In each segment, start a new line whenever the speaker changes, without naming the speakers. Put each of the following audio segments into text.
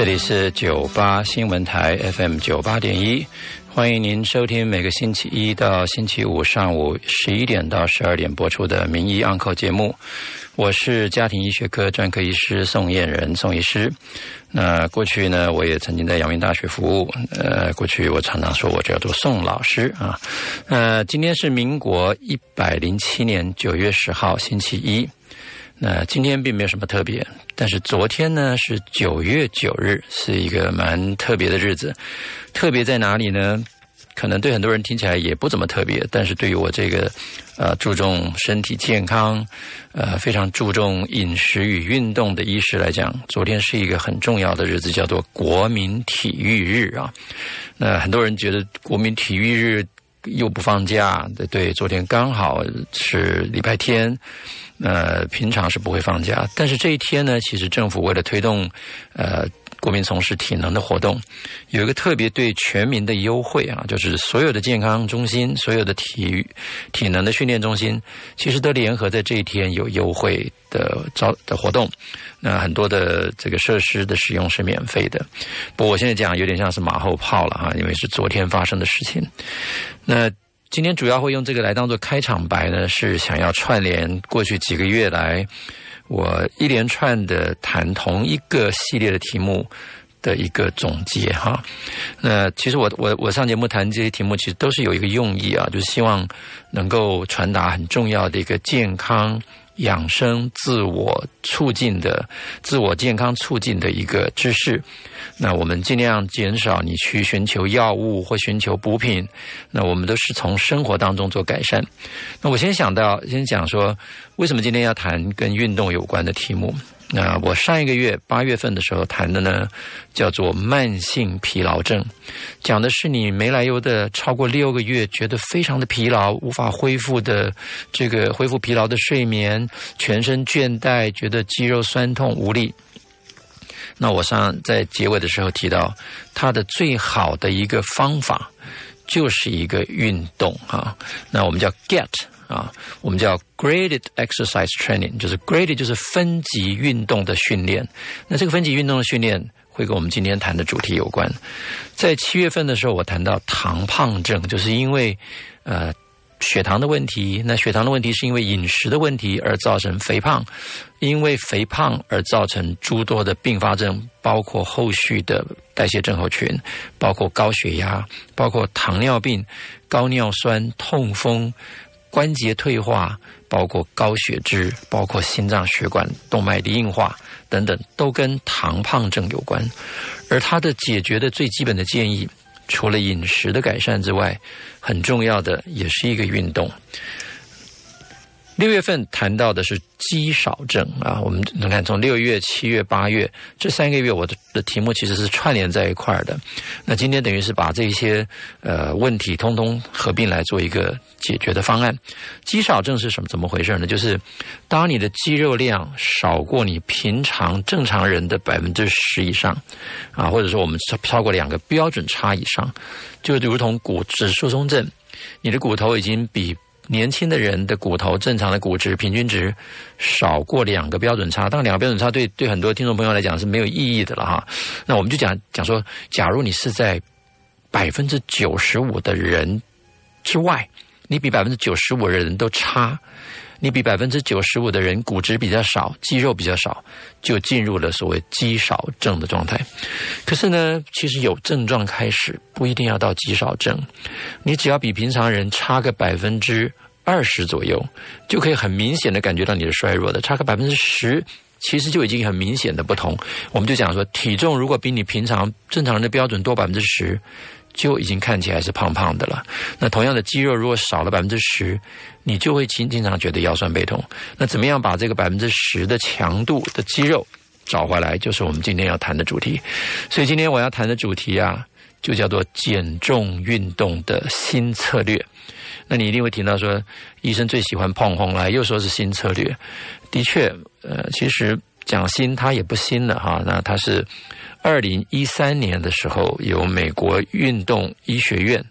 这里是九八新闻台 FM 九八点一，欢迎您收听每个星期一到星期五上午十一点到十二点播出的《名医 Uncle》节目。我是家庭医学科专科医师宋燕人，宋医师。那过去呢，我也曾经在阳明大学服务。呃，过去我常常说我叫做宋老师啊。那今天是民国一百零七年九月十号，星期一。那今天并没有什么特别，但是昨天呢是九月九日，是一个蛮特别的日子。特别在哪里呢？可能对很多人听起来也不怎么特别，但是对于我这个呃注重身体健康、呃非常注重饮食与运动的医师来讲，昨天是一个很重要的日子，叫做国民体育日啊。那很多人觉得国民体育日又不放假，对对，昨天刚好是礼拜天。呃，平常是不会放假，但是这一天呢，其实政府为了推动呃国民从事体能的活动，有一个特别对全民的优惠啊，就是所有的健康中心、所有的体育体能的训练中心，其实都联合在这一天有优惠的招的活动。那很多的这个设施的使用是免费的，不过我现在讲有点像是马后炮了哈，因为是昨天发生的事情。那。今天主要会用这个来当做开场白呢，是想要串联过去几个月来我一连串的谈同一个系列的题目的一个总结哈。那其实我我我上节目谈这些题目，其实都是有一个用意啊，就是希望能够传达很重要的一个健康。养生、自我促进的、自我健康促进的一个知识。那我们尽量减少你去寻求药物或寻求补品。那我们都是从生活当中做改善。那我先想到，先讲说，为什么今天要谈跟运动有关的题目？那我上一个月八月份的时候谈的呢，叫做慢性疲劳症，讲的是你没来由的超过六个月，觉得非常的疲劳，无法恢复的这个恢复疲劳的睡眠，全身倦怠，觉得肌肉酸痛无力。那我上在结尾的时候提到，它的最好的一个方法就是一个运动啊，那我们叫 get。啊，我们叫 graded exercise training，就是 graded 就是分级运动的训练。那这个分级运动的训练会跟我们今天谈的主题有关。在七月份的时候，我谈到糖胖症，就是因为呃血糖的问题。那血糖的问题是因为饮食的问题而造成肥胖，因为肥胖而造成诸多的并发症，包括后续的代谢症候群，包括高血压，包括糖尿病、高尿酸、痛风。关节退化，包括高血脂，包括心脏血管动脉的硬化等等，都跟糖胖症有关。而它的解决的最基本的建议，除了饮食的改善之外，很重要的也是一个运动。六月份谈到的是肌少症啊，我们能看从六月、七月、八月这三个月，我的的题目其实是串联在一块儿的。那今天等于是把这些呃问题通通合并来做一个解决的方案。肌少症是什么？怎么回事呢？就是当你的肌肉量少过你平常正常人的百分之十以上啊，或者说我们超超过两个标准差以上，就如同骨质疏松症，你的骨头已经比。年轻的人的骨头正常的骨质平均值少过两个标准差，当然两个标准差对对很多听众朋友来讲是没有意义的了哈。那我们就讲讲说，假如你是在百分之九十五的人之外，你比百分之九十五的人都差，你比百分之九十五的人骨质比较少，肌肉比较少，就进入了所谓肌少症的状态。可是呢，其实有症状开始不一定要到肌少症，你只要比平常人差个百分之。二十左右就可以很明显的感觉到你的衰弱的，差个百分之十，其实就已经很明显的不同。我们就讲说，体重如果比你平常正常人的标准多百分之十，就已经看起来是胖胖的了。那同样的肌肉如果少了百分之十，你就会经经常觉得腰酸背痛。那怎么样把这个百分之十的强度的肌肉找回来，就是我们今天要谈的主题。所以今天我要谈的主题啊，就叫做减重运动的新策略。那你一定会听到说，医生最喜欢碰红来，又说是新策略。的确，呃，其实讲新它也不新了哈。那它是二零一三年的时候，由美国运动医学院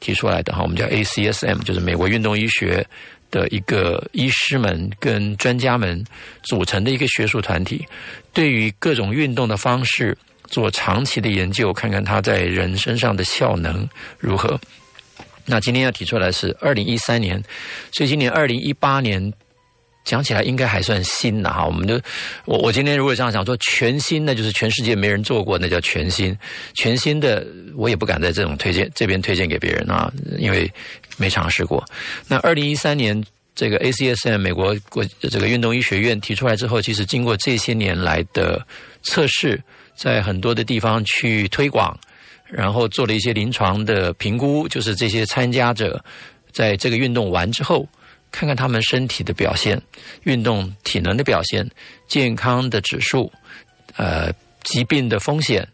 提出来的哈，我们叫 ACSM，就是美国运动医学的一个医师们跟专家们组成的一个学术团体，对于各种运动的方式。做长期的研究，看看它在人身上的效能如何。那今天要提出来是二零一三年，所以今年二零一八年讲起来应该还算新的哈。我们就我我今天如果这样讲说全新，那就是全世界没人做过，那叫全新。全新的我也不敢在这种推荐这边推荐给别人啊，因为没尝试过。那二零一三年这个 ACSM 美国国这个运动医学院提出来之后，其实经过这些年来的测试，在很多的地方去推广。然后做了一些临床的评估，就是这些参加者在这个运动完之后，看看他们身体的表现、运动体能的表现、健康的指数、呃疾病的风险，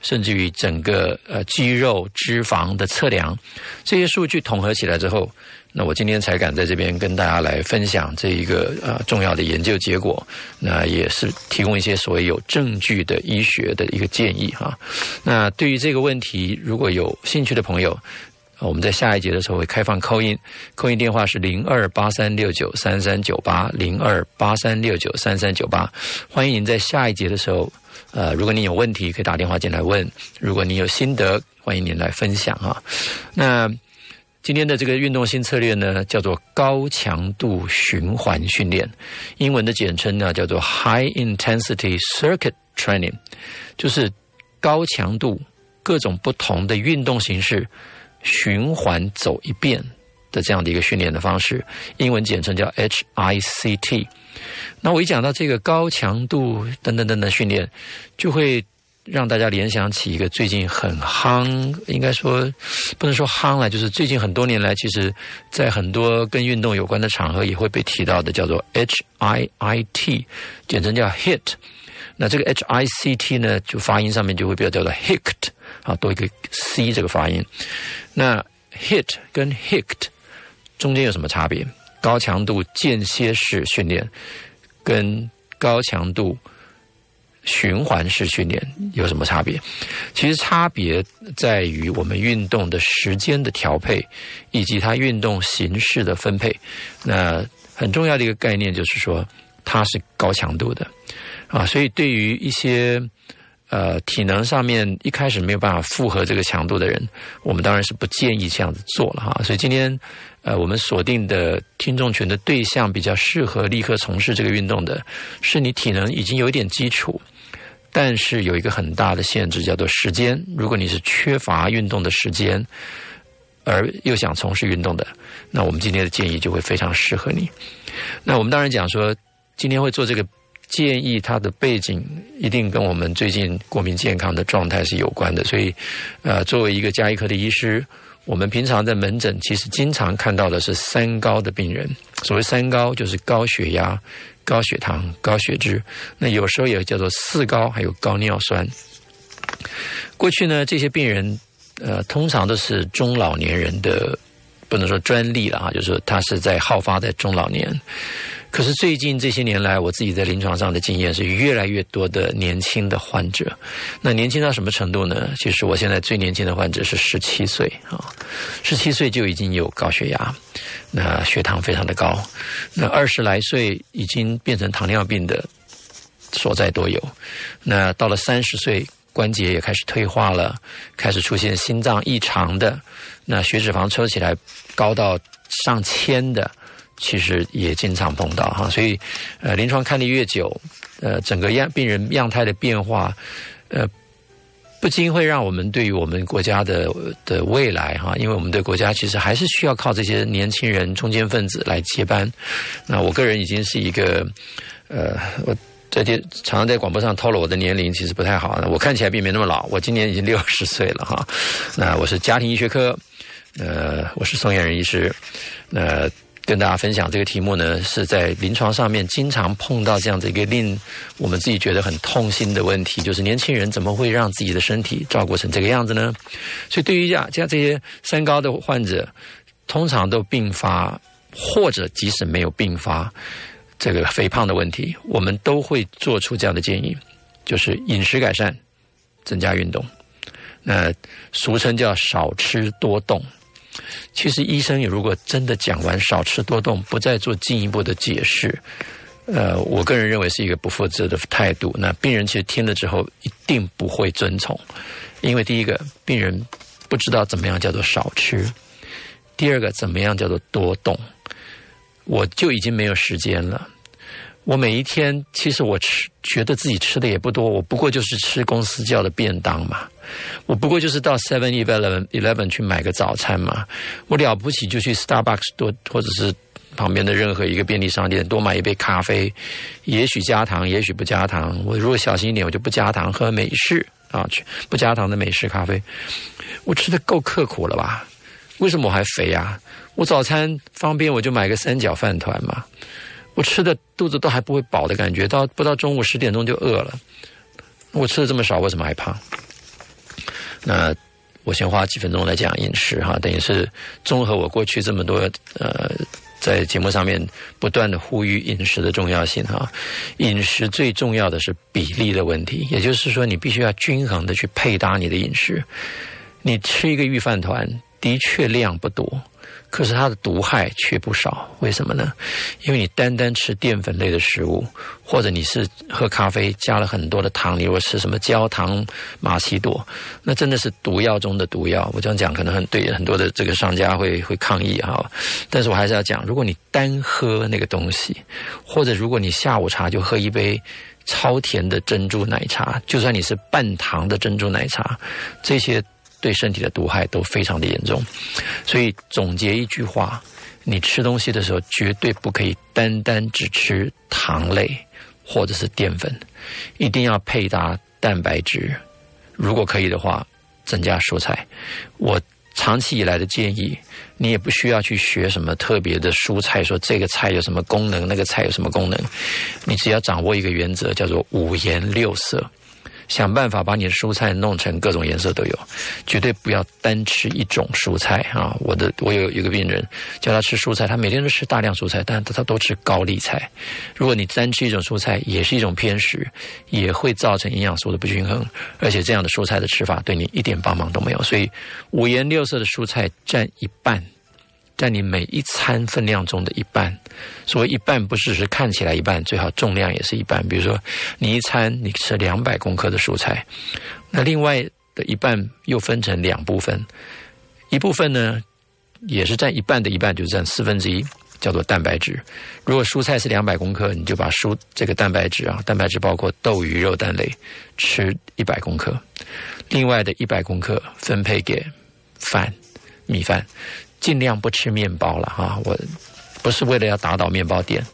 甚至于整个呃肌肉脂肪的测量，这些数据统合起来之后。那我今天才敢在这边跟大家来分享这一个呃重要的研究结果，那也是提供一些所谓有证据的医学的一个建议哈。那对于这个问题，如果有兴趣的朋友，我们在下一节的时候会开放扣音，扣音电话是零二八三六九三三九八零二八三六九三三九八，欢迎您在下一节的时候，呃，如果您有问题可以打电话进来问，如果您有心得，欢迎您来分享哈。那。今天的这个运动新策略呢，叫做高强度循环训练，英文的简称呢叫做 High Intensity Circuit Training，就是高强度各种不同的运动形式循环走一遍的这样的一个训练的方式，英文简称叫 HICT。那我一讲到这个高强度等等等等训练，就会。让大家联想起一个最近很夯，应该说不能说夯了，就是最近很多年来，其实在很多跟运动有关的场合也会被提到的，叫做 HIIT，简称叫 HIT。那这个 HICT 呢，就发音上面就会比较叫做 HICT 啊，多一个 C 这个发音。那 HIT 跟 hicked 中间有什么差别？高强度间歇式训练跟高强度。循环式训练有什么差别？其实差别在于我们运动的时间的调配，以及它运动形式的分配。那很重要的一个概念就是说，它是高强度的啊。所以对于一些呃体能上面一开始没有办法负荷这个强度的人，我们当然是不建议这样子做了哈。所以今天呃我们锁定的听众群的对象比较适合立刻从事这个运动的，是你体能已经有一点基础。但是有一个很大的限制，叫做时间。如果你是缺乏运动的时间，而又想从事运动的，那我们今天的建议就会非常适合你。那我们当然讲说，今天会做这个建议，它的背景一定跟我们最近国民健康的状态是有关的。所以，呃，作为一个加医科的医师，我们平常在门诊其实经常看到的是三高的病人。所谓三高，就是高血压。高血糖、高血脂，那有时候也叫做四高，还有高尿酸。过去呢，这些病人呃，通常都是中老年人的，不能说专利了啊，就是说他是在好发在中老年。可是最近这些年来，我自己在临床上的经验是越来越多的年轻的患者。那年轻到什么程度呢？其实我现在最年轻的患者是十七岁啊，十七岁就已经有高血压，那血糖非常的高。那二十来岁已经变成糖尿病的所在都有。那到了三十岁，关节也开始退化了，开始出现心脏异常的，那血脂肪抽起来高到上千的。其实也经常碰到哈，所以呃，临床看的越久，呃，整个样病人样态的变化，呃，不禁会让我们对于我们国家的的未来哈，因为我们的国家其实还是需要靠这些年轻人中间分子来接班。那我个人已经是一个呃，我在电常常在广播上透露我的年龄，其实不太好。我看起来并没那么老，我今年已经六十岁了哈。那我是家庭医学科，呃，我是宋燕人医师，那。跟大家分享这个题目呢，是在临床上面经常碰到这样子一个令我们自己觉得很痛心的问题，就是年轻人怎么会让自己的身体照顾成这个样子呢？所以对于像像这些三高的患者，通常都并发，或者即使没有并发这个肥胖的问题，我们都会做出这样的建议，就是饮食改善，增加运动，那俗称叫少吃多动。其实医生如果真的讲完少吃多动，不再做进一步的解释，呃，我个人认为是一个不负责的态度。那病人其实听了之后一定不会遵从，因为第一个，病人不知道怎么样叫做少吃；第二个，怎么样叫做多动。我就已经没有时间了。我每一天其实我吃，觉得自己吃的也不多，我不过就是吃公司叫的便当嘛，我不过就是到 Seven Eleven Eleven 去买个早餐嘛，我了不起就去 Starbucks 多或者是。旁边的任何一个便利商店，多买一杯咖啡，也许加糖，也许不加糖。我如果小心一点，我就不加糖，喝美式啊，去不加糖的美式咖啡。我吃的够刻苦了吧？为什么我还肥啊？我早餐方便，我就买个三角饭团嘛。我吃的肚子都还不会饱的感觉，到不到中午十点钟就饿了。我吃的这么少，为什么还胖？那我先花几分钟来讲饮食哈，等于是综合我过去这么多呃。在节目上面不断的呼吁饮食的重要性哈，饮食最重要的是比例的问题，也就是说你必须要均衡的去配搭你的饮食。你吃一个御饭团，的确量不多。可是它的毒害却不少，为什么呢？因为你单单吃淀粉类的食物，或者你是喝咖啡加了很多的糖，你如果吃什么焦糖玛奇朵，那真的是毒药中的毒药。我这样讲可能很对很多的这个商家会会抗议哈，但是我还是要讲，如果你单喝那个东西，或者如果你下午茶就喝一杯超甜的珍珠奶茶，就算你是半糖的珍珠奶茶，这些。对身体的毒害都非常的严重，所以总结一句话：你吃东西的时候绝对不可以单单只吃糖类或者是淀粉，一定要配搭蛋白质。如果可以的话，增加蔬菜。我长期以来的建议，你也不需要去学什么特别的蔬菜，说这个菜有什么功能，那个菜有什么功能，你只要掌握一个原则，叫做五颜六色。想办法把你的蔬菜弄成各种颜色都有，绝对不要单吃一种蔬菜啊！我的我有一个病人，叫他吃蔬菜，他每天都吃大量蔬菜，但他都吃高丽菜。如果你单吃一种蔬菜，也是一种偏食，也会造成营养素的不均衡，而且这样的蔬菜的吃法对你一点帮忙都没有。所以五颜六色的蔬菜占一半。在你每一餐分量中的一半，所谓一半不是是看起来一半，最好重量也是一半。比如说，你一餐你吃两百公克的蔬菜，那另外的一半又分成两部分，一部分呢也是占一半的一半，就是占四分之一，叫做蛋白质。如果蔬菜是两百公克，你就把蔬这个蛋白质啊，蛋白质包括豆、鱼、肉、蛋类，吃一百公克，另外的一百公克分配给饭、米饭。尽量不吃面包了哈，我不是为了要打倒面包店，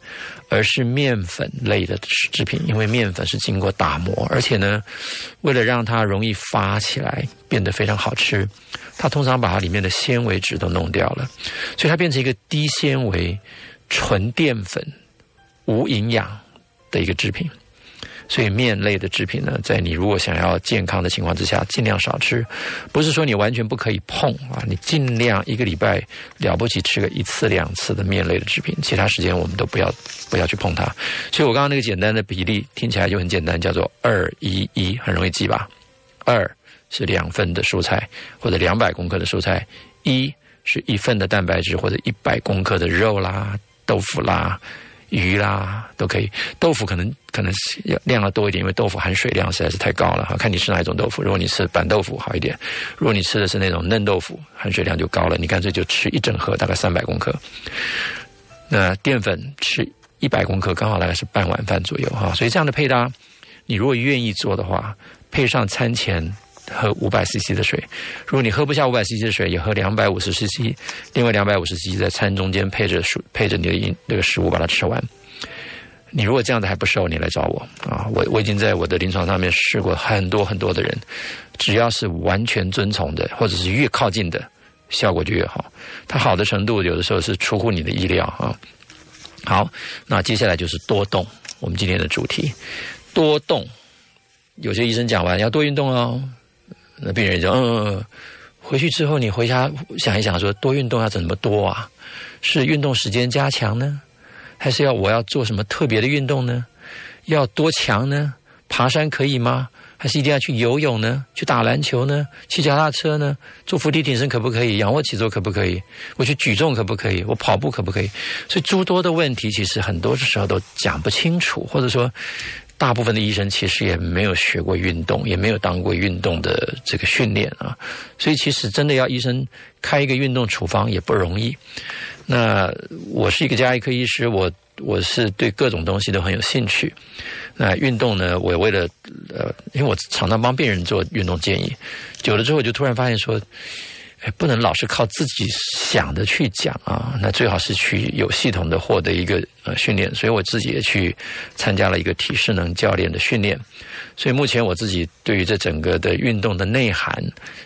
而是面粉类的制品，因为面粉是经过打磨，而且呢，为了让它容易发起来，变得非常好吃，它通常把它里面的纤维质都弄掉了，所以它变成一个低纤维、纯淀粉、无营养的一个制品。所以面类的制品呢，在你如果想要健康的情况之下，尽量少吃。不是说你完全不可以碰啊，你尽量一个礼拜了不起吃个一次两次的面类的制品，其他时间我们都不要不要去碰它。所以我刚刚那个简单的比例听起来就很简单，叫做二一一，很容易记吧？二是两份的蔬菜或者两百公克的蔬菜，一是一份的蛋白质或者一百公克的肉啦、豆腐啦。鱼啦都可以，豆腐可能可能要量要多一点，因为豆腐含水量实在是太高了哈。看你吃哪一种豆腐，如果你吃板豆腐好一点，如果你吃的是那种嫩豆腐，含水量就高了。你干脆就吃一整盒，大概三百公克。那淀粉吃一百公克，刚好大概是半碗饭左右哈。所以这样的配搭，你如果愿意做的话，配上餐前。喝五百 CC 的水，如果你喝不下五百 CC 的水，也喝两百五十 CC，另外两百五十 CC 在餐中间配着水，配着你的饮那个食物把它吃完。你如果这样子还不瘦，你来找我啊！我我已经在我的临床上面试过很多很多的人，只要是完全遵从的，或者是越靠近的，效果就越好。它好的程度有的时候是出乎你的意料啊。好，那接下来就是多动，我们今天的主题，多动。有些医生讲完要多运动哦。那病人就嗯，回去之后你回家想一想，说多运动要怎么多啊？是运动时间加强呢，还是要我要做什么特别的运动呢？要多强呢？爬山可以吗？还是一定要去游泳呢？去打篮球呢？骑脚踏车呢？做伏地挺身可不可以？仰卧起坐可不可以？我去举重可不可以？我跑步可不可以？所以诸多的问题，其实很多时候都讲不清楚，或者说，大部分的医生其实也没有学过运动，也没有当过运动的这个训练啊。所以其实真的要医生开一个运动处方也不容易。那我是一个加医科医师，我。我是对各种东西都很有兴趣。那运动呢？我为了呃，因为我常常帮病人做运动建议，久了之后就突然发现说，不能老是靠自己想的去讲啊。那最好是去有系统的获得一个呃训练。所以我自己也去参加了一个体适能教练的训练。所以目前我自己对于这整个的运动的内涵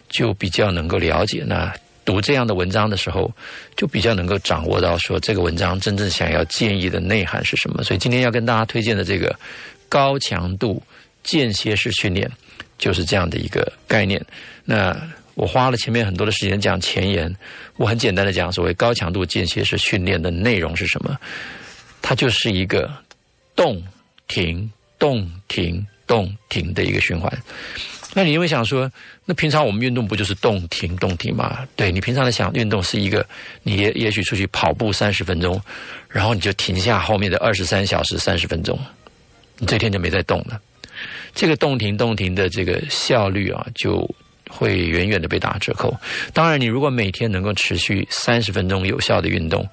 就比较能够了解。那读这样的文章的时候，就比较能够掌握到说这个文章真正想要建议的内涵是什么。所以今天要跟大家推荐的这个高强度间歇式训练，就是这样的一个概念。那我花了前面很多的时间讲前言，我很简单的讲所谓高强度间歇式训练的内容是什么。它就是一个动停动停动停的一个循环。那你因为想说，那平常我们运动不就是动停动停吗？对你平常的想运动是一个，你也也许出去跑步三十分钟，然后你就停下后面的二十三小时三十分钟，你这天就没再动了。这个动停动停的这个效率啊，就会远远的被打折扣。当然，你如果每天能够持续三十分钟有效的运动，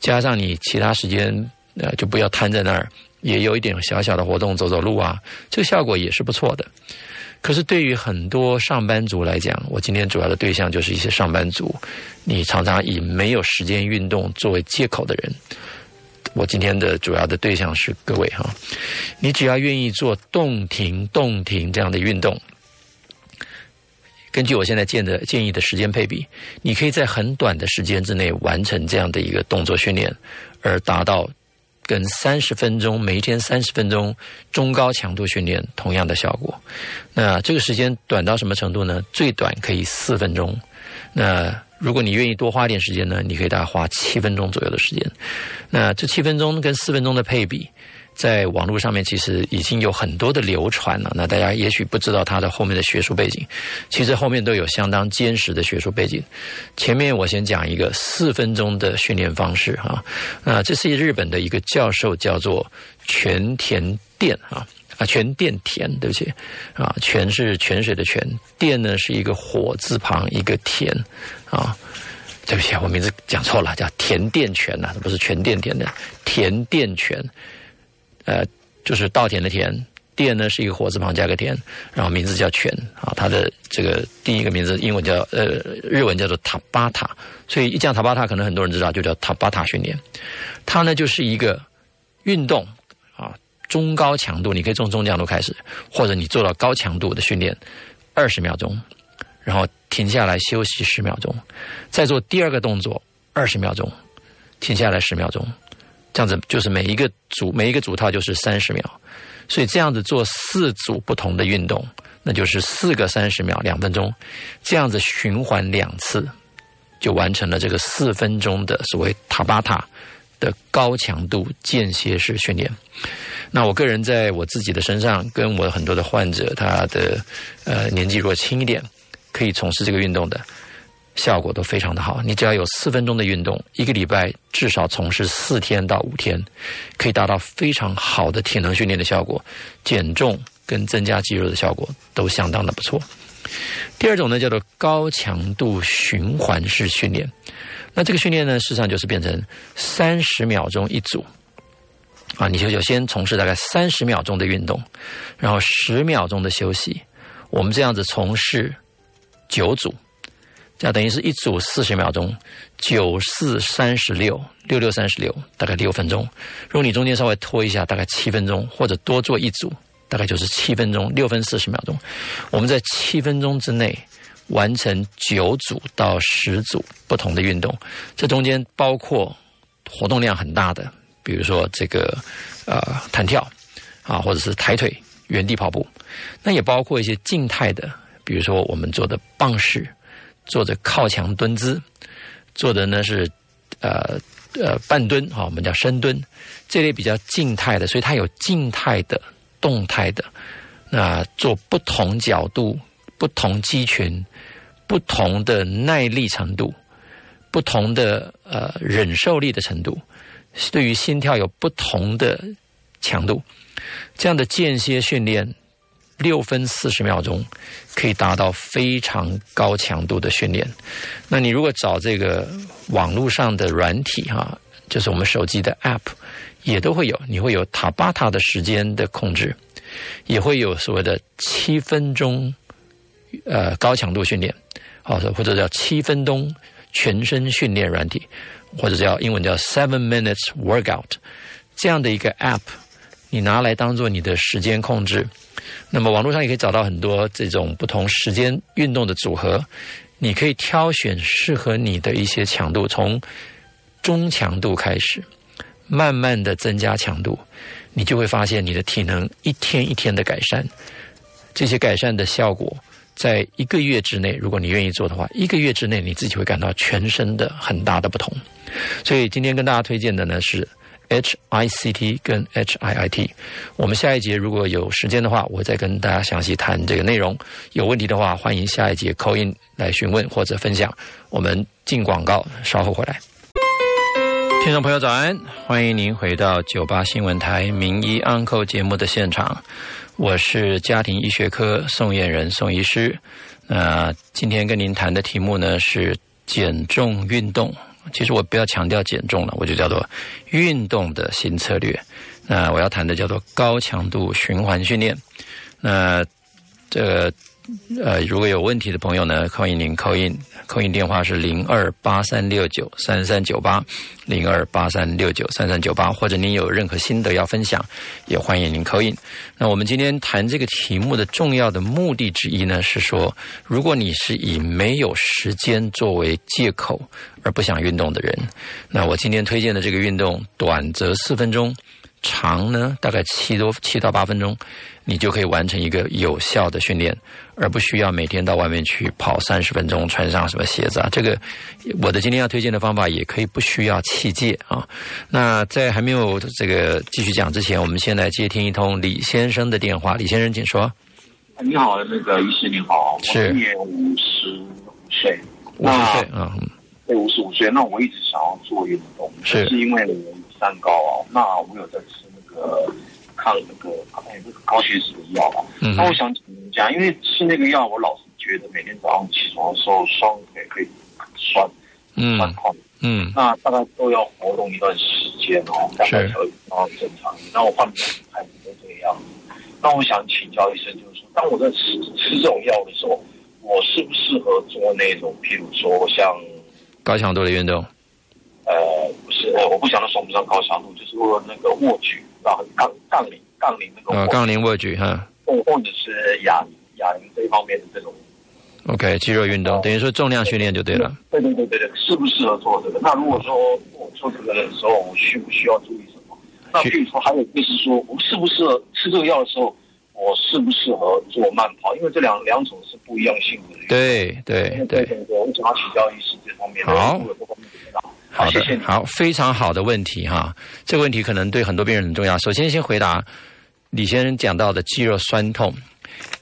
加上你其他时间呃就不要瘫在那儿，也有一点小小的活动，走走路啊，这个效果也是不错的。可是对于很多上班族来讲，我今天主要的对象就是一些上班族，你常常以没有时间运动作为借口的人。我今天的主要的对象是各位哈，你只要愿意做动停动停这样的运动，根据我现在建的建议的时间配比，你可以在很短的时间之内完成这样的一个动作训练，而达到。跟三十分钟每一天三十分钟中高强度训练同样的效果，那这个时间短到什么程度呢？最短可以四分钟。那如果你愿意多花点时间呢，你可以大概花七分钟左右的时间。那这七分钟跟四分钟的配比。在网络上面，其实已经有很多的流传了。那大家也许不知道它的后面的学术背景，其实后面都有相当坚实的学术背景。前面我先讲一个四分钟的训练方式哈。那这是日本的一个教授，叫做泉田电啊啊泉电田，对不起啊泉是泉水的泉，电呢是一个火字旁一个田啊，对不起，我名字讲错了，叫田电泉呐，不是泉电田的田电泉。呃，就是稻田的田，电呢是一个火字旁加个田，然后名字叫泉啊，它的这个第一个名字英文叫呃日文叫做塔巴塔，所以一讲塔巴塔，可能很多人知道就叫塔巴塔训练。它呢就是一个运动啊，中高强度，你可以从中强度开始，或者你做到高强度的训练，二十秒钟，然后停下来休息十秒钟，再做第二个动作二十秒钟，停下来十秒钟。这样子就是每一个组每一个组套就是三十秒，所以这样子做四组不同的运动，那就是四个三十秒两分钟，这样子循环两次，就完成了这个四分钟的所谓塔巴塔的高强度间歇式训练。那我个人在我自己的身上，跟我很多的患者，他的呃年纪若轻一点，可以从事这个运动的。效果都非常的好，你只要有四分钟的运动，一个礼拜至少从事四天到五天，可以达到非常好的体能训练的效果，减重跟增加肌肉的效果都相当的不错。第二种呢叫做高强度循环式训练，那这个训练呢，事实上就是变成三十秒钟一组，啊，你就就先从事大概三十秒钟的运动，然后十秒钟的休息，我们这样子从事九组。这样等于是一组四十秒钟，九四三十六，六六三十六，大概六分钟。如果你中间稍微拖一下，大概七分钟，或者多做一组，大概就是七分钟，六分四十秒钟。我们在七分钟之内完成九组到十组不同的运动，这中间包括活动量很大的，比如说这个呃弹跳啊，或者是抬腿、原地跑步。那也包括一些静态的，比如说我们做的棒式。做着靠墙蹲姿，做的呢是呃呃半蹲哈，我们叫深蹲，这类比较静态的，所以它有静态的、动态的。那做不同角度、不同肌群、不同的耐力程度、不同的呃忍受力的程度，对于心跳有不同的强度，这样的间歇训练。六分四十秒钟可以达到非常高强度的训练。那你如果找这个网络上的软体哈，就是我们手机的 App 也都会有，你会有塔巴塔的时间的控制，也会有所谓的七分钟呃高强度训练，或者或者叫七分钟全身训练软体，或者叫英文叫 Seven Minutes Workout 这样的一个 App，你拿来当做你的时间控制。那么网络上也可以找到很多这种不同时间运动的组合，你可以挑选适合你的一些强度，从中强度开始，慢慢的增加强度，你就会发现你的体能一天一天的改善。这些改善的效果，在一个月之内，如果你愿意做的话，一个月之内你自己会感到全身的很大的不同。所以今天跟大家推荐的呢是。H I C T 跟 H I I T，我们下一节如果有时间的话，我再跟大家详细谈这个内容。有问题的话，欢迎下一节扣音来询问或者分享。我们进广告，稍后回来。听众朋友早安，欢迎您回到九八新闻台名医 Uncle 节目的现场，我是家庭医学科宋燕人宋医师。那今天跟您谈的题目呢是减重运动。其实我不要强调减重了，我就叫做运动的新策略。那我要谈的叫做高强度循环训练。那这个。呃，如果有问题的朋友呢，欢迎您扣印，扣印电话是零二八三六九三三九八，零二八三六九三三九八，或者您有任何心得要分享，也欢迎您扣印。那我们今天谈这个题目的重要的目的之一呢，是说，如果你是以没有时间作为借口而不想运动的人，那我今天推荐的这个运动，短则四分钟。长呢，大概七多七到八分钟，你就可以完成一个有效的训练，而不需要每天到外面去跑三十分钟，穿上什么鞋子啊？这个我的今天要推荐的方法也可以不需要器械啊。那在还没有这个继续讲之前，我们先来接听一通李先生的电话。李先生，请说。
你好，那个医师你好，
是
今年五十五岁，
五十岁啊，
对，五十五岁。那我一直想要做运动，
是
是因为我。蛋糕啊，那我有在吃那个抗那个哎那个高血脂的药啊。那我想请您讲，因为吃那个药，我老是觉得每天早上起床的时候双腿可以酸，酸痛。嗯，那大概都要活动一段时间哦，大概才会然正常。那我换还不都这个样子。那我想请教医生，就是说，当我在吃吃这种药的时候，我适不适合做那种，譬如说像
高强度的运动？
呃，不是，我不想说不算高强度，就是说那个握举啊，杠杠铃，杠铃那个。呃，
杠铃握举哈。
或或者是哑哑铃这一方面的这种。
OK，肌肉运动等于说重量训练就对了。
对对对对对，适不适合做这个？那如果说我做这个的时候，我需不需要注意什么？那比如说还有就是说，我适不适合吃这个药的时候，我适不适合做慢跑？因为这两两种是不一样性质的。
对对对
对对，我想要请教医师这方面的。
好。好的，好，非常好的问题哈。这个问题可能对很多病人很重要。首先，先回答李先生讲到的肌肉酸痛。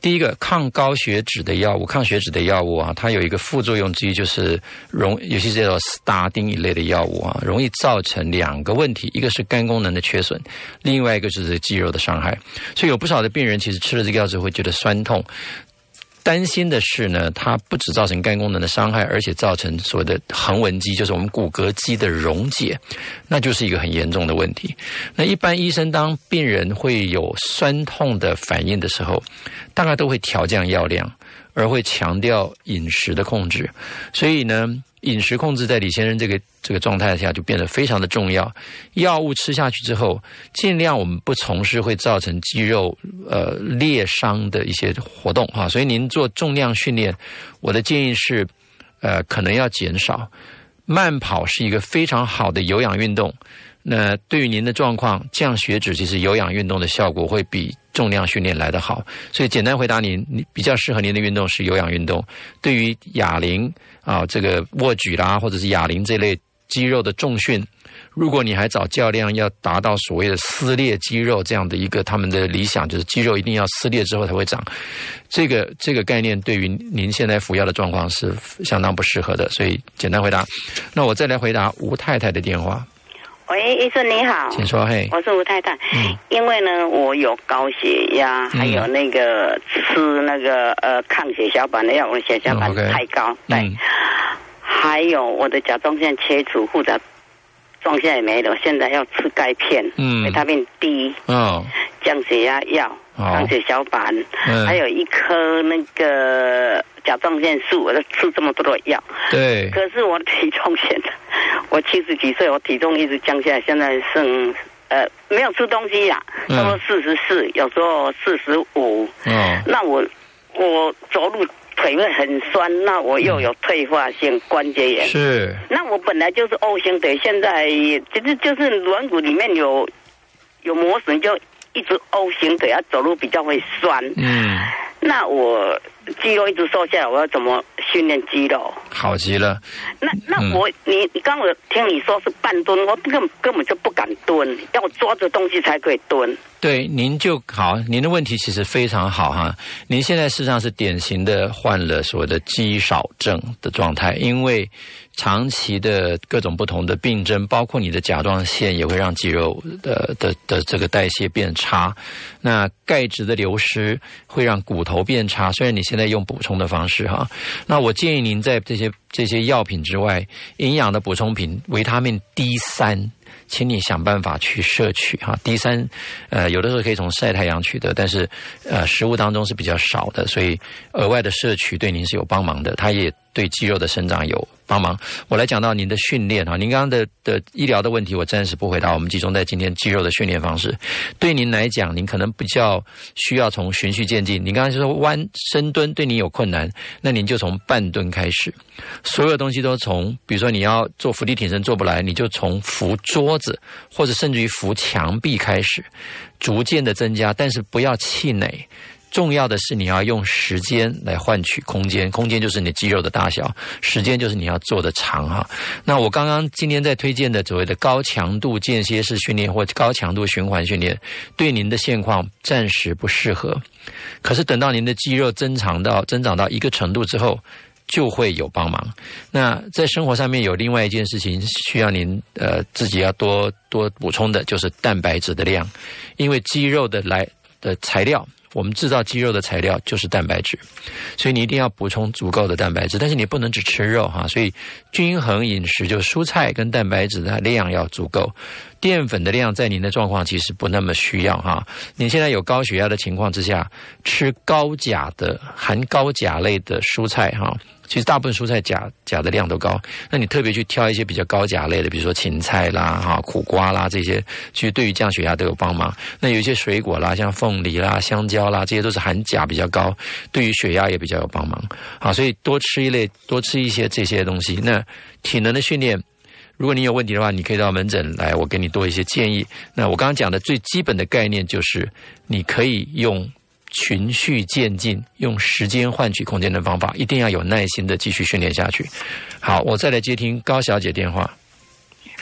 第一个，抗高血脂的药物，抗血脂的药物啊，它有一个副作用之一，就是容，尤其是这种斯达丁一类的药物啊，容易造成两个问题：一个是肝功能的缺损，另外一个就是肌肉的伤害。所以有不少的病人其实吃了这个药之后会觉得酸痛。担心的是呢，它不只造成肝功能的伤害，而且造成所谓的横纹肌，就是我们骨骼肌的溶解，那就是一个很严重的问题。那一般医生当病人会有酸痛的反应的时候，大概都会调降药量，而会强调饮食的控制。所以呢。饮食控制在李先生这个这个状态下就变得非常的重要。药物吃下去之后，尽量我们不从事会造成肌肉呃裂伤的一些活动哈。所以您做重量训练，我的建议是，呃，可能要减少。慢跑是一个非常好的有氧运动。那对于您的状况，降血脂其实有氧运动的效果会比重量训练来得好。所以简单回答您，你比较适合您的运动是有氧运动。对于哑铃。啊，这个卧举啦，或者是哑铃这类肌肉的重训，如果你还找教练要达到所谓的撕裂肌肉这样的一个他们的理想，就是肌肉一定要撕裂之后才会长，这个这个概念对于您现在服药的状况是相当不适合的。所以简单回答。那我再来回答吴太太的电话。
喂，医生你好，
请说。嘿，
我是吴太太。嗯，因为呢，我有高血压，还有那个吃那个呃抗血小板的药，我血小板太高。对，还有我的甲状腺切除，或者状腺也没了，现在要吃钙片，嗯，维他命 D，哦，降血压药，抗血小板，还有一颗那个。甲状腺素，我都吃这么多的药，
对。
可是我体重现在，我七十几岁，我体重一直降下来，现在剩呃没有吃东西呀，差不多四十四，有时候四十五。嗯。那我我走路腿会很酸，那我又有退化性关节炎。
是。
那我本来就是 O 型腿，现在其实就是软骨里面有有磨损，就一直 O 型腿，要走路比较会酸。嗯。那我。肌肉一直瘦下来，我要怎么训练肌肉？
好极了。
那那我你你刚我听你说是半蹲，我根根本就不敢蹲，要我抓着东西才可以蹲。
对，您就好，您的问题其实非常好哈。您现在事实上是典型的患了所谓的肌少症的状态，因为长期的各种不同的病症，包括你的甲状腺也会让肌肉的的的这个代谢变差。那钙质的流失会让骨头变差。虽然你现在用补充的方式哈，那我建议您在这些这些药品之外，营养的补充品，维他命 D 三。请你想办法去摄取哈，D 三，呃，有的时候可以从晒太阳取得，但是呃，食物当中是比较少的，所以额外的摄取对您是有帮忙的，它也对肌肉的生长有。帮忙，我来讲到您的训练哈。您刚刚的的医疗的问题，我暂时不回答。我们集中在今天肌肉的训练方式。对您来讲，您可能比较需要从循序渐进。您刚才说弯深蹲对您有困难，那您就从半蹲开始。所有东西都从，比如说你要做伏地挺身做不来，你就从扶桌子或者甚至于扶墙壁开始，逐渐的增加，但是不要气馁。重要的是你要用时间来换取空间，空间就是你肌肉的大小，时间就是你要做的长哈。那我刚刚今天在推荐的所谓的高强度间歇式训练或高强度循环训练，对您的现况暂时不适合，可是等到您的肌肉增长到增长到一个程度之后，就会有帮忙。那在生活上面有另外一件事情需要您呃自己要多多补充的，就是蛋白质的量，因为肌肉的来的材料。我们制造肌肉的材料就是蛋白质，所以你一定要补充足够的蛋白质。但是你不能只吃肉哈，所以均衡饮食就蔬菜跟蛋白质的量要足够，淀粉的量在您的状况其实不那么需要哈。你现在有高血压的情况之下，吃高钾的含高钾类的蔬菜哈。其实大部分蔬菜钾钾的量都高，那你特别去挑一些比较高钾类的，比如说芹菜啦、哈苦瓜啦这些，其实对于降血压都有帮忙。那有一些水果啦，像凤梨啦、香蕉啦，这些都是含钾比较高，对于血压也比较有帮忙。好，所以多吃一类，多吃一些这些东西。那体能的训练，如果你有问题的话，你可以到门诊来，我给你多一些建议。那我刚刚讲的最基本的概念就是，你可以用。循序渐进，用时间换取空间的方法，一定要有耐心的继续训练下去。好，我再来接听高小姐电话。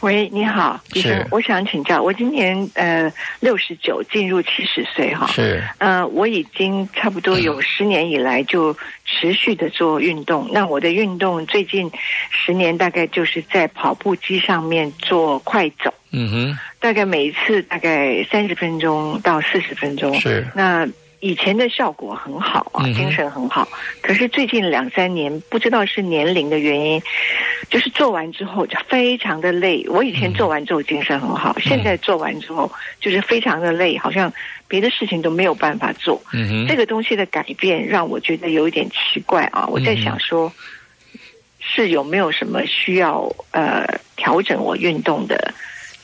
喂，你好，医生，我想请教，我今年呃六十九，进入七十岁哈。
是。
呃，我已经差不多有 十年以来就持续的做运动。那我的运动最近十年大概就是在跑步机上面做快走。嗯哼。大概每一次大概三十分钟到四十分钟。
是。
那。以前的效果很好啊，精神很好。可是最近两三年，不知道是年龄的原因，就是做完之后就非常的累。我以前做完之后精神很好，现在做完之后就是非常的累，好像别的事情都没有办法做。这个东西的改变让我觉得有一点奇怪啊！我在想说，是有没有什么需要呃调整我运动的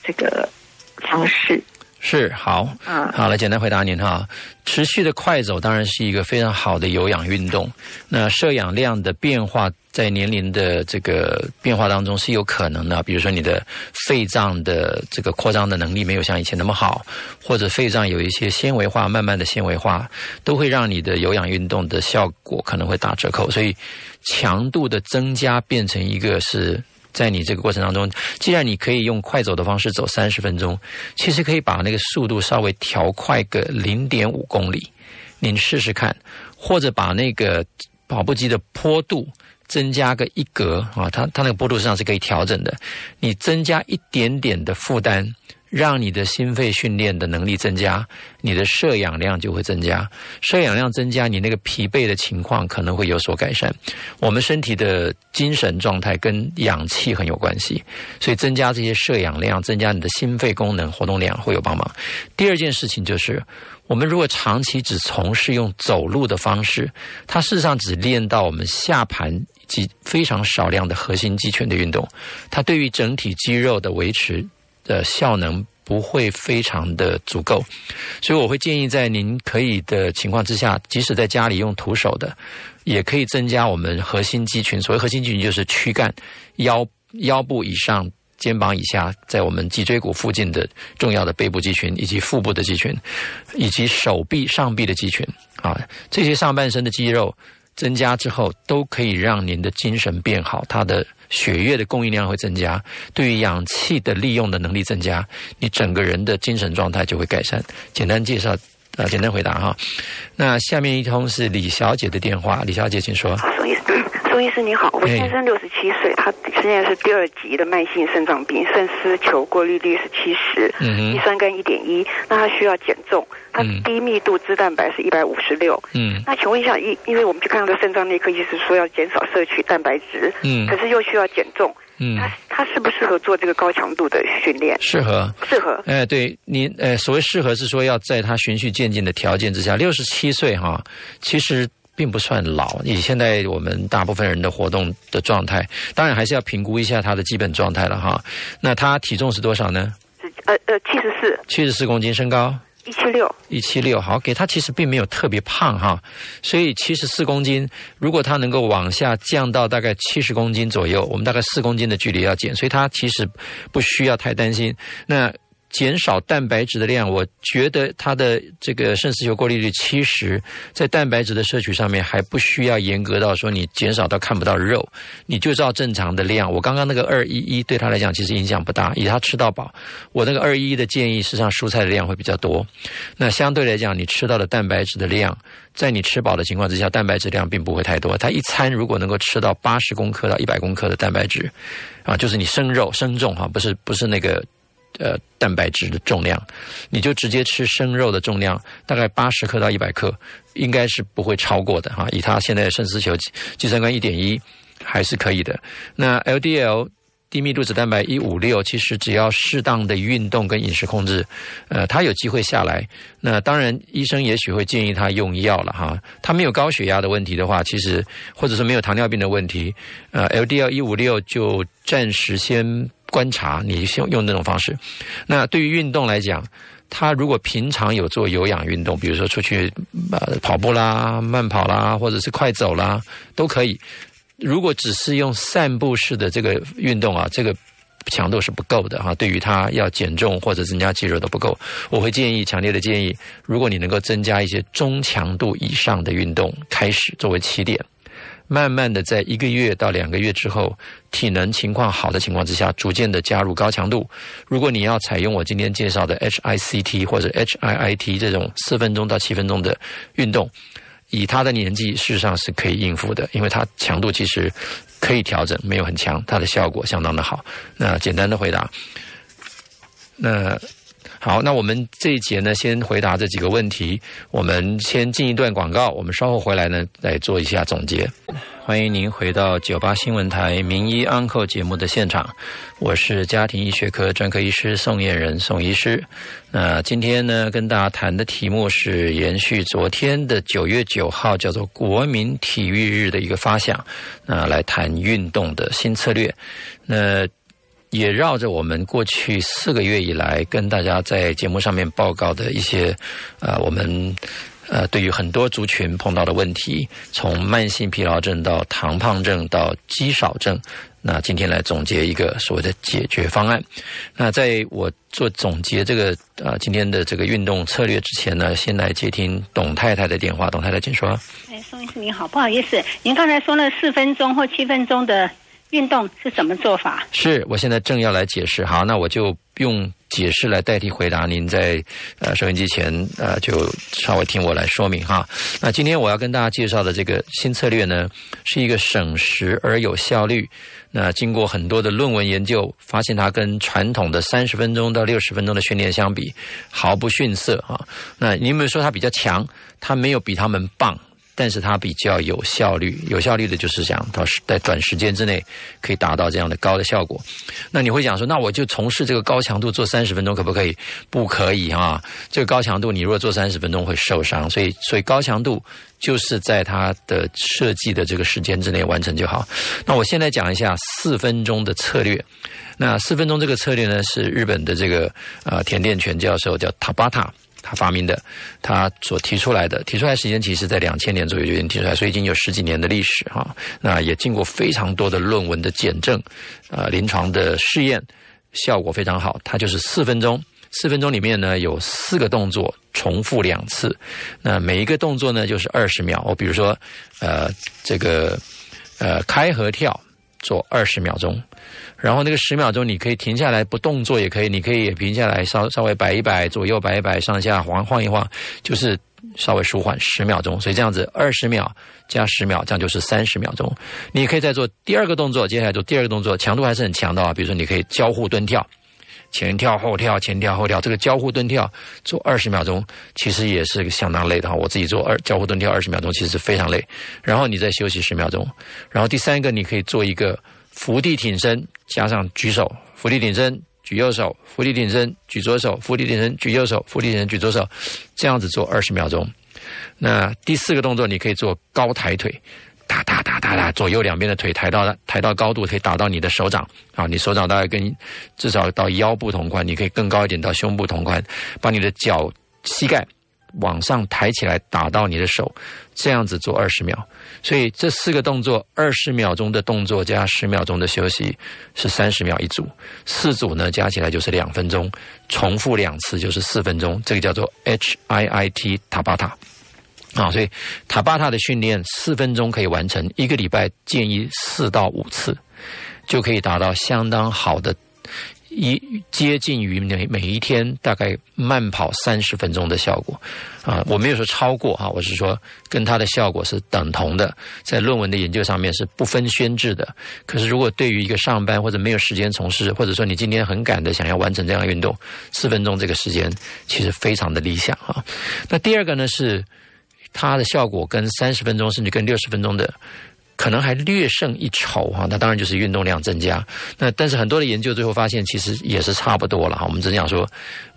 这个方式？
是好，好来，简单回答您哈。持续的快走当然是一个非常好的有氧运动。那摄氧量的变化在年龄的这个变化当中是有可能的。比如说你的肺脏的这个扩张的能力没有像以前那么好，或者肺脏有一些纤维化，慢慢的纤维化，都会让你的有氧运动的效果可能会打折扣。所以强度的增加变成一个是。在你这个过程当中，既然你可以用快走的方式走三十分钟，其实可以把那个速度稍微调快个零点五公里，您试试看，或者把那个跑步机的坡度增加个一格啊，它它那个坡度上是可以调整的，你增加一点点的负担。让你的心肺训练的能力增加，你的摄氧量就会增加。摄氧量增加，你那个疲惫的情况可能会有所改善。我们身体的精神状态跟氧气很有关系，所以增加这些摄氧量，增加你的心肺功能活动量会有帮忙。第二件事情就是，我们如果长期只从事用走路的方式，它事实上只练到我们下盘及非常少量的核心肌群的运动，它对于整体肌肉的维持。的效能不会非常的足够，所以我会建议在您可以的情况之下，即使在家里用徒手的，也可以增加我们核心肌群。所谓核心肌群，就是躯干、腰腰部以上、肩膀以下，在我们脊椎骨附近的重要的背部肌群，以及腹部的肌群，以及手臂上臂的肌群啊，这些上半身的肌肉增加之后，都可以让您的精神变好。他的血液的供应量会增加，对于氧气的利用的能力增加，你整个人的精神状态就会改善。简单介绍，呃，简单回答哈。那下面一通是李小姐的电话，李小姐请说。
宋医师你好，我先生六十七岁，他现在是第二级的慢性肾脏病，肾丝球过滤率是七十，嗯，酸酐一点一，那他需要减重，他低密度脂蛋白是一百五十六，嗯，那请问一下，因因为我们去看他的肾脏内科医师说要减少摄取蛋白质，嗯，可是又需要减重，嗯，他他适不适合做这个高强度的训练？
适合，
适合，
哎，对你，呃，所谓适合是说要在他循序渐进的条件之下，六十七岁哈，其实。并不算老，以现在我们大部分人的活动的状态，当然还是要评估一下他的基本状态了哈。那他体重是多少呢？
呃呃，七十四。
七十四公斤，身高
一七六。
一七六，好，给他其实并没有特别胖哈，所以七十四公斤，如果他能够往下降到大概七十公斤左右，我们大概四公斤的距离要减，所以他其实不需要太担心。那。减少蛋白质的量，我觉得它的这个肾丝球过滤率七十，在蛋白质的摄取上面还不需要严格到说你减少到看不到肉，你就照正常的量。我刚刚那个二一一对他来讲其实影响不大，以他吃到饱。我那个二一一的建议，事实上蔬菜的量会比较多。那相对来讲，你吃到的蛋白质的量，在你吃饱的情况之下，蛋白质量并不会太多。他一餐如果能够吃到八十公克到一百公克的蛋白质，啊，就是你生肉生重哈，不是不是那个。呃，蛋白质的重量，你就直接吃生肉的重量，大概八十克到一百克，应该是不会超过的哈。以他现在的肾丝球计算关一点一，还是可以的。那 LDL 低密度脂蛋白一五六，其实只要适当的运动跟饮食控制，呃，他有机会下来。那当然，医生也许会建议他用药了哈。他没有高血压的问题的话，其实或者是没有糖尿病的问题，呃，LDL 一五六就暂时先。观察，你用用那种方式。那对于运动来讲，他如果平常有做有氧运动，比如说出去呃跑步啦、慢跑啦，或者是快走啦，都可以。如果只是用散步式的这个运动啊，这个强度是不够的哈。对于他要减重或者增加肌肉都不够。我会建议，强烈的建议，如果你能够增加一些中强度以上的运动，开始作为起点。慢慢的，在一个月到两个月之后，体能情况好的情况之下，逐渐的加入高强度。如果你要采用我今天介绍的 HICT 或者 HIIT 这种四分钟到七分钟的运动，以他的年纪，事实上是可以应付的，因为他强度其实可以调整，没有很强，它的效果相当的好。那简单的回答，那。好，那我们这一节呢，先回答这几个问题。我们先进一段广告，我们稍后回来呢，来做一下总结。欢迎您回到九八新闻台名医 Uncle 节目的现场，我是家庭医学科专科医师宋燕人宋医师。那今天呢，跟大家谈的题目是延续昨天的九月九号叫做国民体育日的一个发想，那来谈运动的新策略。那也绕着我们过去四个月以来跟大家在节目上面报告的一些，呃，我们呃对于很多族群碰到的问题，从慢性疲劳症到糖胖症到肌少症，那今天来总结一个所谓的解决方案。那在我做总结这个呃今天的这个运动策略之前呢，先来接听董太太的电话。董太太，请说。
哎，宋医师您好，不好意思，您刚才说了四分钟或七分钟的。运动是怎么做法？
是我现在正要来解释。好，那我就用解释来代替回答。您在呃收音机前呃就稍微听我来说明哈。那今天我要跟大家介绍的这个新策略呢，是一个省时而有效率。那经过很多的论文研究，发现它跟传统的三十分钟到六十分钟的训练相比，毫不逊色啊。那你有没有说它比较强？它没有比他们棒。但是它比较有效率，有效率的就是讲到在短时间之内可以达到这样的高的效果。那你会讲说，那我就从事这个高强度做三十分钟可不可以？不可以啊！这个高强度你如果做三十分钟会受伤，所以所以高强度就是在它的设计的这个时间之内完成就好。那我现在讲一下四分钟的策略。那四分钟这个策略呢，是日本的这个呃田电全教授叫塔巴塔。他发明的，他所提出来的，提出来时间其实在两千年左右就已经提出来，所以已经有十几年的历史哈。那也经过非常多的论文的检证，呃，临床的试验，效果非常好。它就是四分钟，四分钟里面呢有四个动作重复两次，那每一个动作呢就是二十秒。我比如说，呃，这个呃开合跳做二十秒钟。然后那个十秒钟，你可以停下来不动作也可以，你可以停下来稍稍微摆一摆，左右摆一摆，上下晃晃一晃，就是稍微舒缓十秒钟。所以这样子二十秒加十秒，这样就是三十秒钟。你可以再做第二个动作，接下来做第二个动作，强度还是很强的啊。比如说你可以交互蹲跳，前跳后跳，前跳后跳，这个交互蹲跳做二十秒钟，其实也是相当累的。我自己做二交互蹲跳二十秒钟，其实非常累。然后你再休息十秒钟，然后第三个你可以做一个。伏地挺身加上举手，伏地挺身举右手，伏地挺身举左手，伏地挺身举右手，伏地挺身举左手，这样子做二十秒钟。那第四个动作，你可以做高抬腿，哒哒哒哒哒，左右两边的腿抬到抬到高度，可以打到你的手掌啊，你手掌大概跟至少到腰部同宽，你可以更高一点到胸部同宽，把你的脚膝盖。往上抬起来，打到你的手，这样子做二十秒。所以这四个动作，二十秒钟的动作加十秒钟的休息，是三十秒一组。四组呢加起来就是两分钟，重复两次就是四分钟。这个叫做 H I I T 塔巴塔啊。所以塔巴塔的训练四分钟可以完成，一个礼拜建议四到五次，就可以达到相当好的。一接近于每每一天大概慢跑三十分钟的效果，啊，我没有说超过哈，我是说跟它的效果是等同的，在论文的研究上面是不分宣制的。可是如果对于一个上班或者没有时间从事，或者说你今天很赶的想要完成这样运动，四分钟这个时间其实非常的理想啊。那第二个呢是它的效果跟三十分钟甚至跟六十分钟的。可能还略胜一筹哈，那当然就是运动量增加。那但是很多的研究最后发现，其实也是差不多了哈。我们只想说，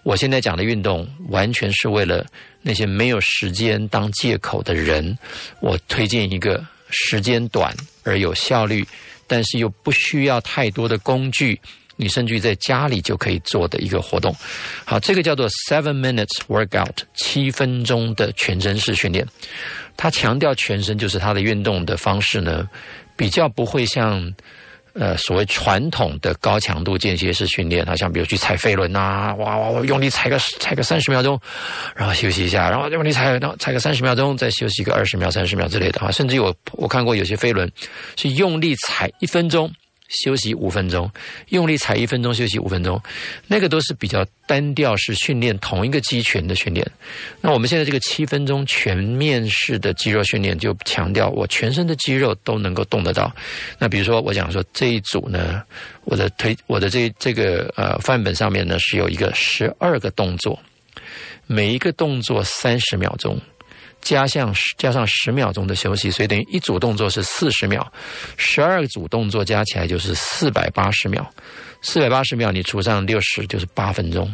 我现在讲的运动，完全是为了那些没有时间当借口的人，我推荐一个时间短而有效率，但是又不需要太多的工具。你甚至于在家里就可以做的一个活动，好，这个叫做 Seven Minutes Workout，七分钟的全身式训练。它强调全身，就是它的运动的方式呢，比较不会像呃所谓传统的高强度间歇式训练，它像比如去踩飞轮呐，哇哇哇用力踩个踩个三十秒钟，然后休息一下，然后用力踩，然后踩个三十秒钟，再休息个二十秒、三十秒之类的啊。甚至我我看过有些飞轮是用力踩一分钟。休息五分钟，用力踩一分钟，休息五分钟，那个都是比较单调式训练同一个肌群的训练。那我们现在这个七分钟全面式的肌肉训练，就强调我全身的肌肉都能够动得到。那比如说，我讲说这一组呢，我的推我的这这个呃范本上面呢是有一个十二个动作，每一个动作三十秒钟。加上加上十秒钟的休息，所以等于一组动作是四十秒，十二组动作加起来就是四百八十秒，四百八十秒你除上六十就是八分钟。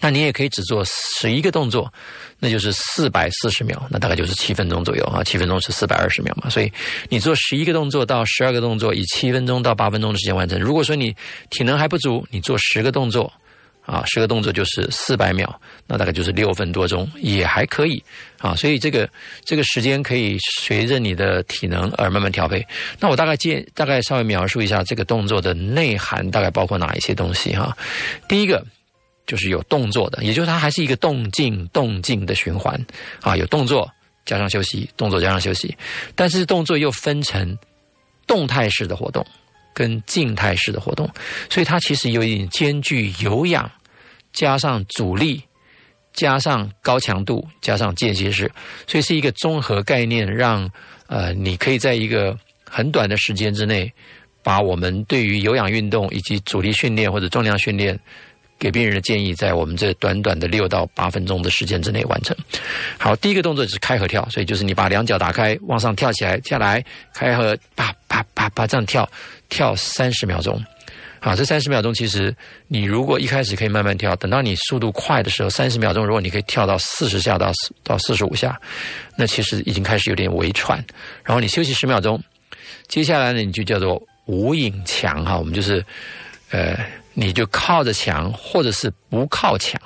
那你也可以只做十一个动作，那就是四百四十秒，那大概就是七分钟左右啊，七分钟是四百二十秒嘛。所以你做十一个动作到十二个动作，以七分钟到八分钟的时间完成。如果说你体能还不足，你做十个动作。啊，十个动作就是四百秒，那大概就是六分多钟，也还可以啊。所以这个这个时间可以随着你的体能而慢慢调配。那我大概介大概稍微描述一下这个动作的内涵，大概包括哪一些东西哈。第一个就是有动作的，也就是它还是一个动静动静的循环啊，有动作加上休息，动作加上休息，但是动作又分成动态式的活动跟静态式的活动，所以它其实有一点兼具有氧，加上阻力，加上高强度，加上间歇式，所以是一个综合概念，让呃你可以在一个很短的时间之内，把我们对于有氧运动以及阻力训练或者重量训练。给病人的建议，在我们这短短的六到八分钟的时间之内完成。好，第一个动作是开合跳，所以就是你把两脚打开，往上跳起来，下来开合，啪啪啪啪这样跳，跳三十秒钟。好，这三十秒钟其实你如果一开始可以慢慢跳，等到你速度快的时候，三十秒钟如果你可以跳到四十下到四到四十五下，那其实已经开始有点微喘。然后你休息十秒钟，接下来呢你就叫做无影墙哈，我们就是呃。你就靠着墙，或者是不靠墙，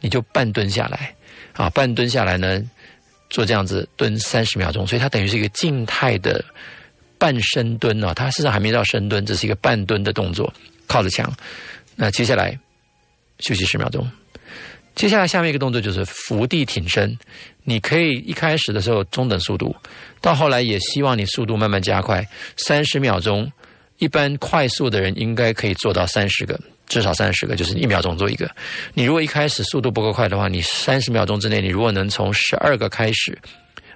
你就半蹲下来，啊，半蹲下来呢，做这样子蹲三十秒钟，所以它等于是一个静态的半深蹲啊，它事实上还没到深蹲，这是一个半蹲的动作，靠着墙。那接下来休息十秒钟，接下来下面一个动作就是伏地挺身，你可以一开始的时候中等速度，到后来也希望你速度慢慢加快，三十秒钟。一般快速的人应该可以做到三十个，至少三十个，就是一秒钟做一个。你如果一开始速度不够快的话，你三十秒钟之内，你如果能从十二个开始，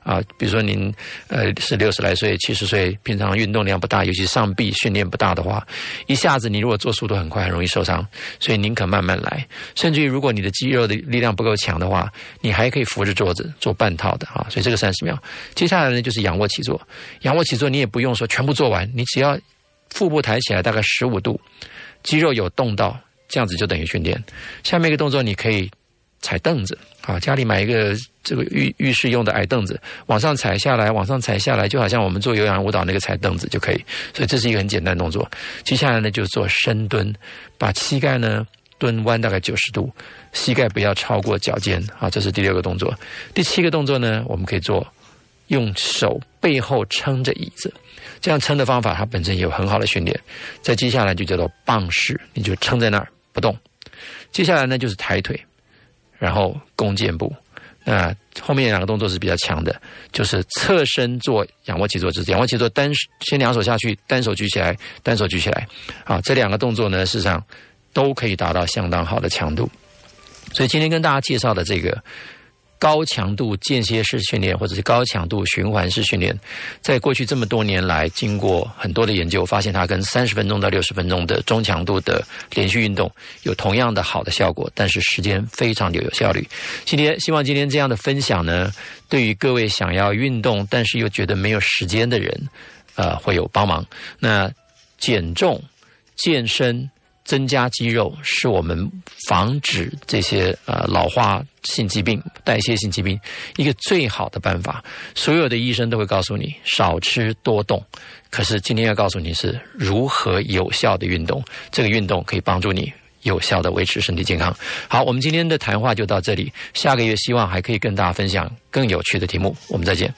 啊，比如说您呃是六十来岁、七十岁，平常运动量不大，尤其上臂训练不大的话，一下子你如果做速度很快，很容易受伤。所以宁可慢慢来。甚至于如果你的肌肉的力量不够强的话，你还可以扶着桌子做半套的啊。所以这个三十秒，接下来呢就是仰卧起坐。仰卧起坐你也不用说全部做完，你只要。腹部抬起来大概十五度，肌肉有动到，这样子就等于训练。下面一个动作，你可以踩凳子啊，家里买一个这个浴浴室用的矮凳子，往上踩下来，往上踩下来，就好像我们做有氧舞蹈那个踩凳子就可以。所以这是一个很简单动作。接下来呢，就做深蹲，把膝盖呢蹲弯大概九十度，膝盖不要超过脚尖啊。这是第六个动作。第七个动作呢，我们可以做用手背后撑着椅子。这样撑的方法，它本身有很好的训练。再接下来就叫做棒式，你就撑在那儿不动。接下来呢就是抬腿，然后弓箭步。那后面两个动作是比较强的，就是侧身做仰卧起坐姿。仰卧起坐单先两手下去，单手举起来，单手举起来。啊，这两个动作呢，事实上都可以达到相当好的强度。所以今天跟大家介绍的这个。高强度间歇式训练，或者是高强度循环式训练，在过去这么多年来，经过很多的研究，发现它跟三十分钟到六十分钟的中强度的连续运动有同样的好的效果，但是时间非常的有效率。今天希望今天这样的分享呢，对于各位想要运动但是又觉得没有时间的人，呃，会有帮忙。那减重、健身。增加肌肉是我们防止这些呃老化性疾病、代谢性疾病一个最好的办法。所有的医生都会告诉你少吃多动，可是今天要告诉你是如何有效的运动。这个运动可以帮助你有效的维持身体健康。好，我们今天的谈话就到这里，下个月希望还可以跟大家分享更有趣的题目。我们再见。